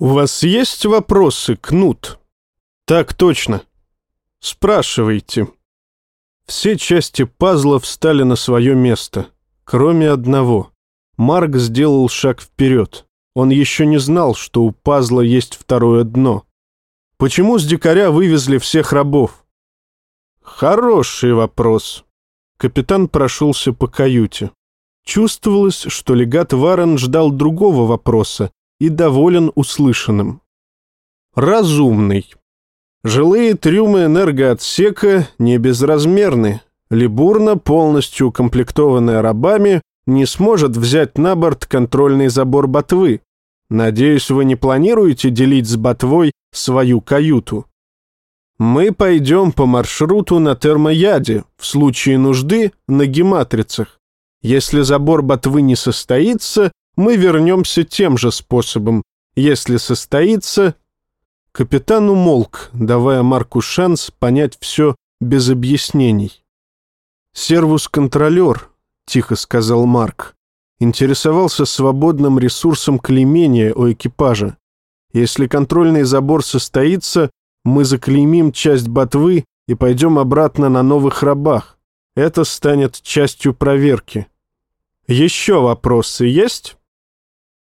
«У вас есть вопросы, Кнут?» «Так точно. Спрашивайте». Все части пазла встали на свое место, кроме одного. Марк сделал шаг вперед. Он еще не знал, что у пазла есть второе дно. Почему с дикаря вывезли всех рабов? Хороший вопрос. Капитан прошелся по каюте. Чувствовалось, что легат Варен ждал другого вопроса и доволен услышанным. Разумный. Жилые трюмы энергоотсека не безразмерны. Либурна, полностью укомплектованная рабами, не сможет взять на борт контрольный забор ботвы. Надеюсь, вы не планируете делить с ботвой свою каюту. Мы пойдем по маршруту на термояде, в случае нужды на гематрицах. Если забор ботвы не состоится, мы вернемся тем же способом. Если состоится, Капитан умолк, давая Марку шанс понять все без объяснений. «Сервус-контролер», — тихо сказал Марк, интересовался свободным ресурсом клеймения у экипажа. Если контрольный забор состоится, мы заклеймим часть ботвы и пойдем обратно на новых рабах. Это станет частью проверки. Еще вопросы есть?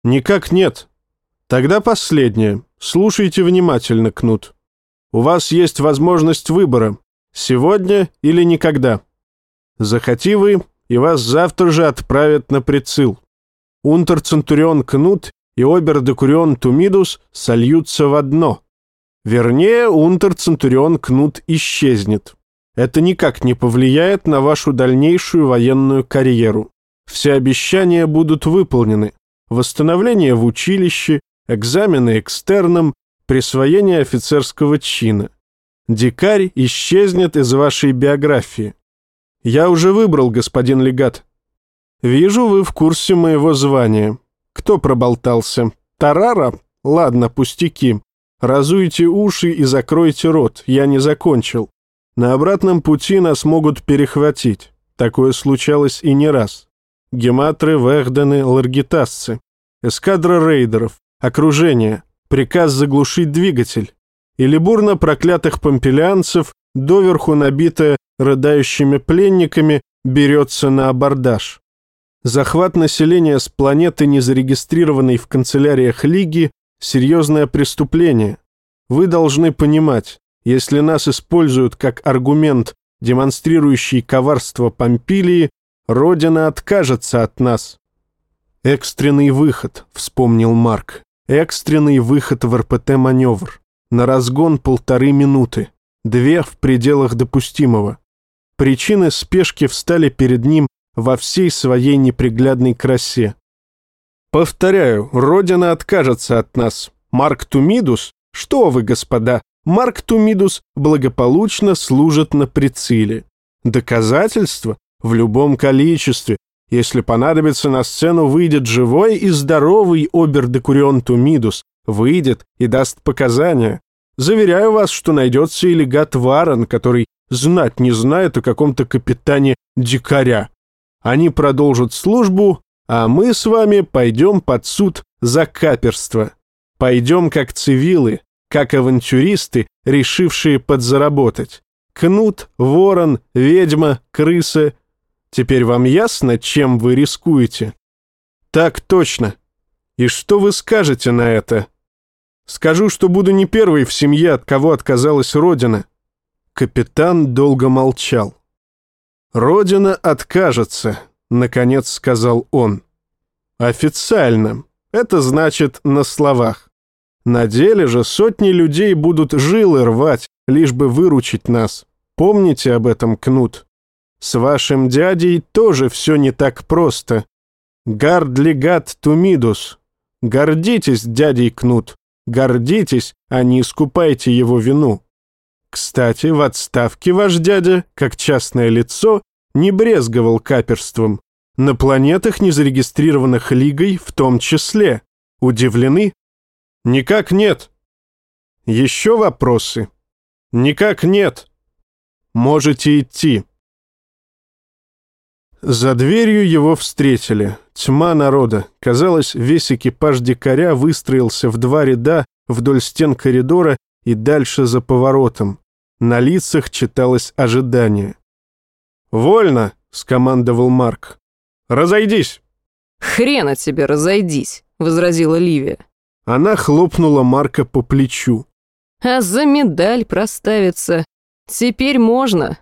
Никак нет. Тогда последнее. Слушайте внимательно, Кнут. У вас есть возможность выбора. Сегодня или никогда. Захоти вы, и вас завтра же отправят на прицел. Унтер-центурион Кнут и обер-декурион Тумидус сольются в одно. Вернее, унтер-центурион Кнут исчезнет. Это никак не повлияет на вашу дальнейшую военную карьеру. Все обещания будут выполнены. Восстановление в училище, экзамены экстерном, присвоение офицерского чина. Дикарь исчезнет из вашей биографии. Я уже выбрал, господин легат. Вижу, вы в курсе моего звания. Кто проболтался? Тарара? Ладно, пустяки. Разуйте уши и закройте рот, я не закончил. На обратном пути нас могут перехватить. Такое случалось и не раз. Гематры, Вехдены, Ларгитасцы. Эскадра рейдеров, окружение, приказ заглушить двигатель, или бурно проклятых помпелианцев, доверху набитая рыдающими пленниками, берется на абордаж. Захват населения с планеты, не зарегистрированной в канцеляриях Лиги, серьезное преступление. Вы должны понимать, если нас используют как аргумент, демонстрирующий коварство Помпилии, Родина откажется от нас. Экстренный выход, вспомнил Марк. Экстренный выход в РПТ-маневр. На разгон полторы минуты. Две в пределах допустимого. Причины спешки встали перед ним во всей своей неприглядной красе. Повторяю, Родина откажется от нас. Марк Тумидус? Что вы, господа? Марк Тумидус благополучно служит на прицеле. Доказательства? В любом количестве, если понадобится, на сцену выйдет живой и здоровый обер-декурион Тумидус, выйдет и даст показания. Заверяю вас, что найдется и легат Варен, который знать не знает о каком-то капитане дикаря. Они продолжат службу, а мы с вами пойдем под суд за каперство. Пойдем как цивилы, как авантюристы, решившие подзаработать. Кнут, ворон, ведьма, крыса Теперь вам ясно, чем вы рискуете? Так точно. И что вы скажете на это? Скажу, что буду не первый в семье, от кого отказалась Родина. Капитан долго молчал. «Родина откажется», — наконец сказал он. «Официально. Это значит на словах. На деле же сотни людей будут жилы рвать, лишь бы выручить нас. Помните об этом, Кнут?» С вашим дядей тоже все не так просто. Гардлигат тумидус. Гордитесь, дядей Кнут. Гордитесь, а не искупайте его вину. Кстати, в отставке ваш дядя, как частное лицо, не брезговал каперством. На планетах, не зарегистрированных Лигой, в том числе. Удивлены? Никак нет. Еще вопросы? Никак нет. Можете идти. За дверью его встретили. Тьма народа. Казалось, весь экипаж дикаря выстроился в два ряда вдоль стен коридора и дальше за поворотом. На лицах читалось ожидание. «Вольно!» — скомандовал Марк. «Разойдись!» «Хрена тебе, разойдись!» — возразила Ливия. Она хлопнула Марка по плечу. «А за медаль проставиться? Теперь можно.